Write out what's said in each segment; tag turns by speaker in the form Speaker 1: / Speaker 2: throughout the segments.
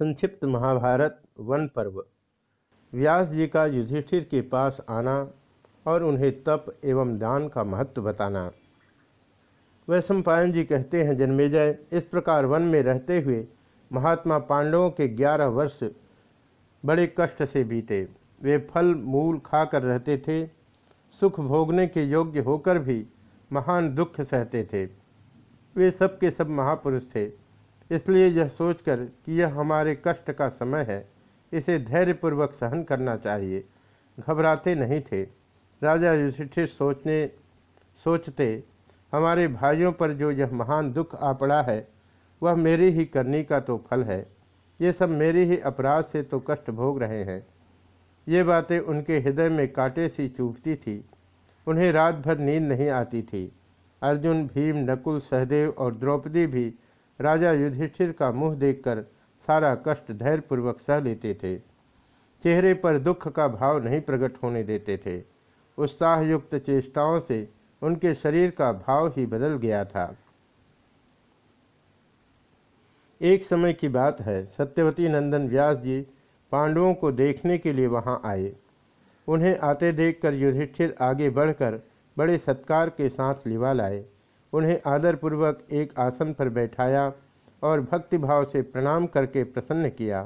Speaker 1: संक्षिप्त महाभारत वन पर्व। व्यास जी का युधिष्ठिर के पास आना और उन्हें तप एवं दान का महत्व बताना। वैश्वपायन जी कहते हैं, जन्मेजय, इस प्रकार वन में रहते हुए महात्मा पांडवों के ग्यारह वर्ष बड़े कष्ट से बीते। वे फल, मूल खाकर रहते थे, सुख भोगने के योग्य होकर भी महान दुख सहते थे। वे सब के सब महापुरुष थे। इसलिए यह सोचकर कि यह हमारे कष्ट का समय है, इसे धैर्यपूर्वक सहन करना चाहिए। घबराते नहीं थे। राजा युधिष्ठिर सोचने, सोचते, हमारे भाइयों पर जो यह महान दुख आ पड़ा है, वह मेरी ही करनी का तो फल है। ये सब मेरे ही अपराध से तो कष्ट भोग रहे हैं। ये बातें उनके हृदय में कांटे सी चूभती थी। उन्हें रात भर नींद नहीं आती थी। अर्जुन, भीम, नकुल, सहदेव और द्रौपदी भी राजा युधिष्ठिर का मुँह देखकर सारा कष्ट धैर्यपूर्वक सह लेते थे। चेहरे पर दुख का भाव नहीं प्रकट होने देते थे। उत्साहयुक्त चेष्टाओं से उनके शरीर का भाव ही बदल गया था। एक समय की बात है, सत्यवती नंदन व्यास जी पांडवों को देखने के लिए वहाँ आए। उन्हें आते देखकर युधिष्ठिर आगे बढ़कर बड़े सत्कार के साथ लिवा लाए उन्हें आदरपूर्वक एक आसन पर बैठाया और भक्तिभाव से प्रणाम करके प्रसन्न किया।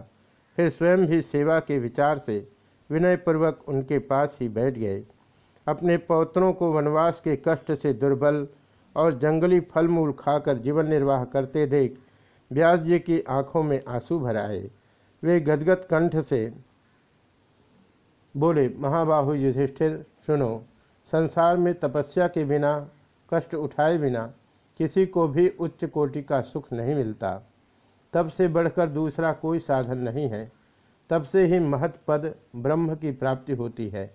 Speaker 1: फिर स्वयं भी सेवा के विचार से विनयपूर्वक उनके पास ही बैठ गए। अपने पौत्रों को वनवास के कष्ट से दुर्बल और जंगली फल मूल खाकर जीवन निर्वाह करते देख व्यास जी की आँखों में आँसू भर आए। वे गदगद कंठ से बोले, महाबाहु युधिष्ठिर, सुनो, संसार में तपस्या के बिना कष्ट उठाए बिना किसी को भी उच्च कोटि का सुख नहीं मिलता। तब से बढ़कर दूसरा कोई साधन नहीं है। तब से ही महत पद ब्रह्म की प्राप्ति होती है।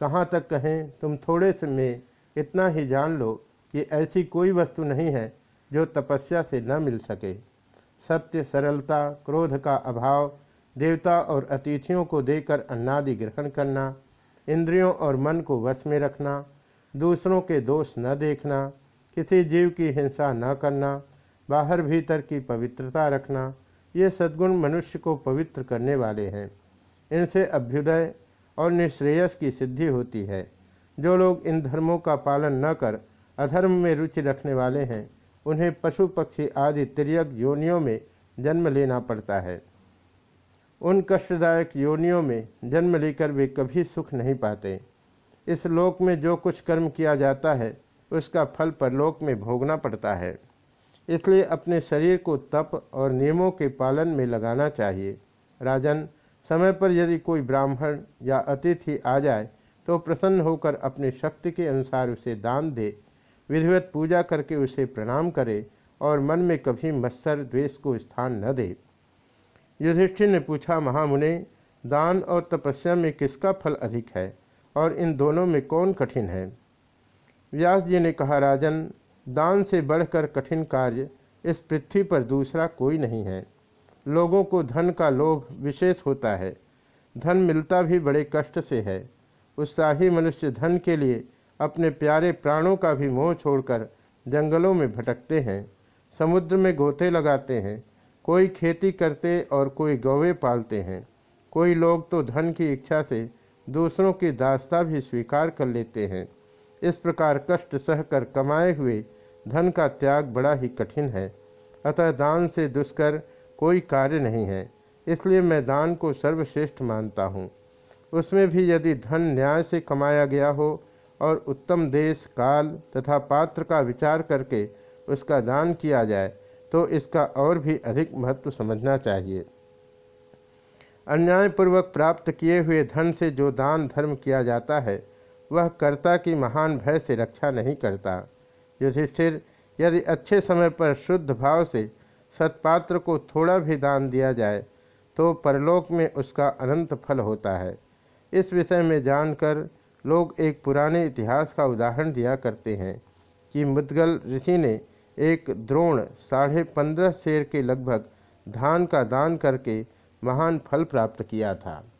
Speaker 1: कहाँ तक कहें, तुम थोड़े से में इतना ही जान लो कि ऐसी कोई वस्तु नहीं है जो तपस्या से न मिल सके। सत्य, सरलता, क्रोध का अभाव, देवता और अतिथियों को देकर अन्नादि ग्रहण करना, इंद्रियों और मन को वश में रखना दूसरों के दोष न देखना, किसी जीव की हिंसा न करना, बाहर भीतर की पवित्रता रखना, ये सद्गुण मनुष्य को पवित्र करने वाले हैं। इनसे अभ्युदय और निश्रेयस की सिद्धि होती है। जो लोग इन धर्मों का पालन न कर, अधर्म में रुचि रखने वाले हैं, उन्हें पशु, पक्षी आदि तिरक योनियों में जन्म लेना पड़ता है। उन कष्टदायक योनियों में जन्म लेकर वे कभी सुख नहीं पाते। इस लोक में जो कुछ कर्म किया जाता है, उसका फल परलोक में भोगना पड़ता है। इसलिए अपने शरीर को तप और नियमों के पालन में लगाना चाहिए। राजन, समय पर यदि कोई ब्राह्मण या अतिथि आ जाए तो प्रसन्न होकर अपनी शक्ति के अनुसार उसे दान दे। विधिवत पूजा करके उसे प्रणाम करे और मन में कभी मत्सर द्वेष को स्थान न दे। युधिष्ठिर ने पूछा, महामुने, दान और तपस्या में किसका फल अधिक है? और इन दोनों में कौन कठिन है? व्यास जी ने कहा, राजन, दान से बढ़कर कठिन कार्य इस पृथ्वी पर दूसरा कोई नहीं है। लोगों को धन का लोभ विशेष होता है। धन मिलता भी बड़े कष्ट से है। उत्साही मनुष्य धन के लिए अपने प्यारे प्राणों का भी मोह छोड़कर जंगलों में भटकते हैं, समुद्र में गोते लगाते हैं, कोई खेती करते और कोई गौवे पालते हैं। कोई लोग तो धन की इच्छा से दूसरों की दास्ता भी स्वीकार कर लेते हैं। इस प्रकार कष्ट सहकर कमाए हुए धन का त्याग बड़ा ही कठिन है। अतः दान से दुष्कर कोई कार्य नहीं है, इसलिए मैं दान को सर्वश्रेष्ठ मानता हूँ। उसमें भी यदि धन न्याय से कमाया गया हो और उत्तम देश, काल तथा पात्र का विचार करके उसका दान किया जाए तो इसका और भी अधिक महत्व समझना चाहिए। अन्यायपूर्वक प्राप्त किए हुए धन से जो दान धर्म किया जाता है, वह कर्ता की महान भय से रक्षा नहीं करता। युधिष्ठिर, यदि अच्छे समय पर शुद्ध भाव से सत्पात्र को थोड़ा भी दान दिया जाए तो परलोक में उसका अनंत फल होता है। इस विषय में जानकर लोग एक पुराने इतिहास का उदाहरण दिया करते हैं कि मुदगल ऋषि ने एक द्रोण साढ़े पंद्रह शेर के लगभग धान का दान करके महान फल प्राप्त किया था।